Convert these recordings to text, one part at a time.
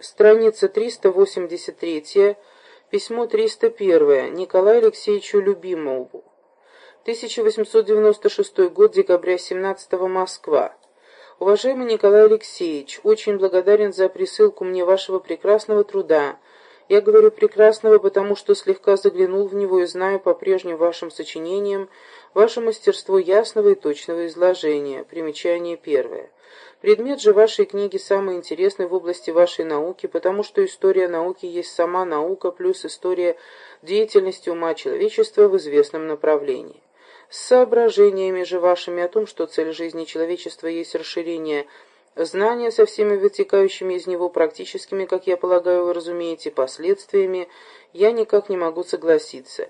Страница 383, письмо 301 Николаю Алексеевичу Любимову. 1896 год, декабря 17 Москва. Уважаемый Николай Алексеевич, очень благодарен за присылку мне вашего прекрасного труда. Я говорю прекрасного, потому что слегка заглянул в него и знаю по прежним вашим сочинениям ваше мастерство ясного и точного изложения. Примечание первое. Предмет же вашей книги самый интересный в области вашей науки, потому что история науки есть сама наука плюс история деятельности ума человечества в известном направлении. С соображениями же вашими о том, что цель жизни человечества есть расширение знания со всеми вытекающими из него практическими, как я полагаю, вы разумеете, последствиями, я никак не могу согласиться.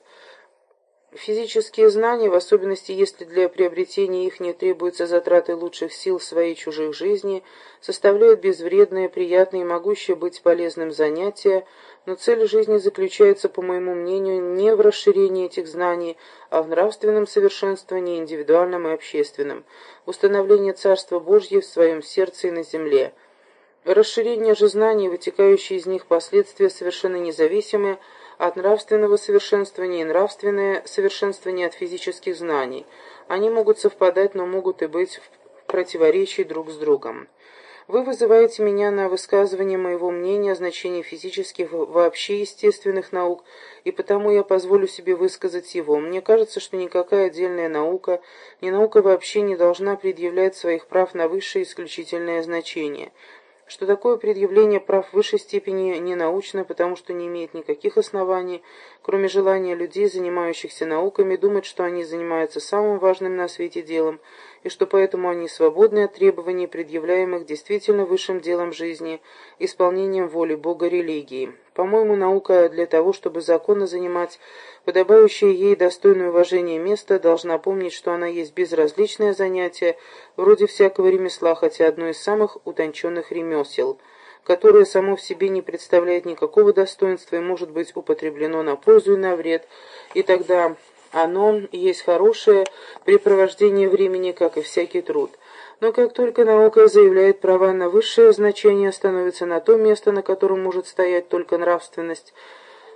Физические знания, в особенности если для приобретения их не требуются затраты лучших сил своей чужих жизни, составляют безвредное, приятное и могущее быть полезным занятие, но цель жизни заключается, по моему мнению, не в расширении этих знаний, а в нравственном совершенствовании индивидуальном и общественном, установлении Царства Божьего в своем сердце и на земле. Расширение же знаний, вытекающие из них последствия, совершенно независимые от нравственного совершенствования и нравственное совершенствование от физических знаний. Они могут совпадать, но могут и быть в противоречии друг с другом. Вы вызываете меня на высказывание моего мнения о значении физических вообще естественных наук, и потому я позволю себе высказать его. Мне кажется, что никакая отдельная наука, ни наука вообще не должна предъявлять своих прав на высшее исключительное значение – что такое предъявление прав в высшей степени ненаучно, потому что не имеет никаких оснований, кроме желания людей, занимающихся науками, думать, что они занимаются самым важным на свете делом, и что поэтому они свободны от требований, предъявляемых действительно высшим делом жизни, исполнением воли Бога религии. По-моему, наука для того, чтобы законно занимать подобающее ей достойное уважения место, должна помнить, что она есть безразличное занятие, вроде всякого ремесла, хотя одно из самых утонченных ремесел, которое само в себе не представляет никакого достоинства и может быть употреблено на пользу и на вред, и тогда оно есть хорошее препровождение времени, как и всякий труд. Но как только наука заявляет права на высшее значение, становится на то место, на котором может стоять только нравственность,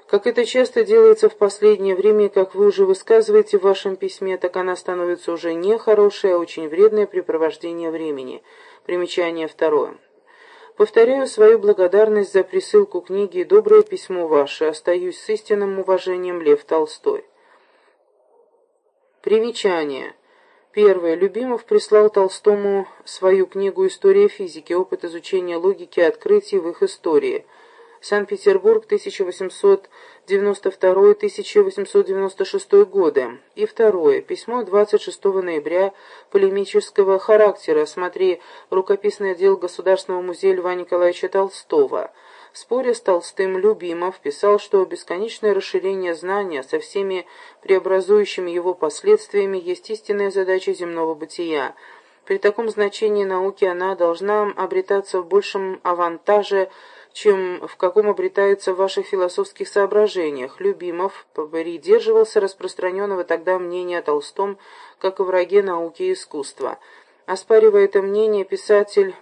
как это часто делается в последнее время, как вы уже высказываете в вашем письме, так она становится уже не хорошее, а очень вредное препровождение времени. Примечание второе. Повторяю свою благодарность за присылку книги и доброе письмо ваше. Остаюсь с истинным уважением Лев Толстой. Примечание. Первое. Любимов прислал Толстому свою книгу «История физики. Опыт изучения логики и открытий в их истории». Санкт-Петербург, 1892-1896 годы. И второе. Письмо 26 ноября полемического характера. Смотри рукописный отдел Государственного музея Льва Николаевича Толстого. В споре с Толстым Любимов писал, что бесконечное расширение знания со всеми преобразующими его последствиями есть истинная задача земного бытия. При таком значении науки она должна обретаться в большем авантаже, чем в каком обретается в ваших философских соображениях. Любимов придерживался распространенного тогда мнения о Толстом, как о враге науки и искусства. Оспаривая это мнение, писатель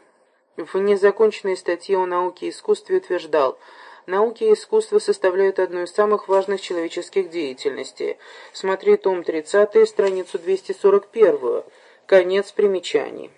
в незаконченной статье о науке и искусстве утверждал, Науки и искусство составляют одну из самых важных человеческих деятельностей. Смотри том 30, страницу 241. Конец примечаний.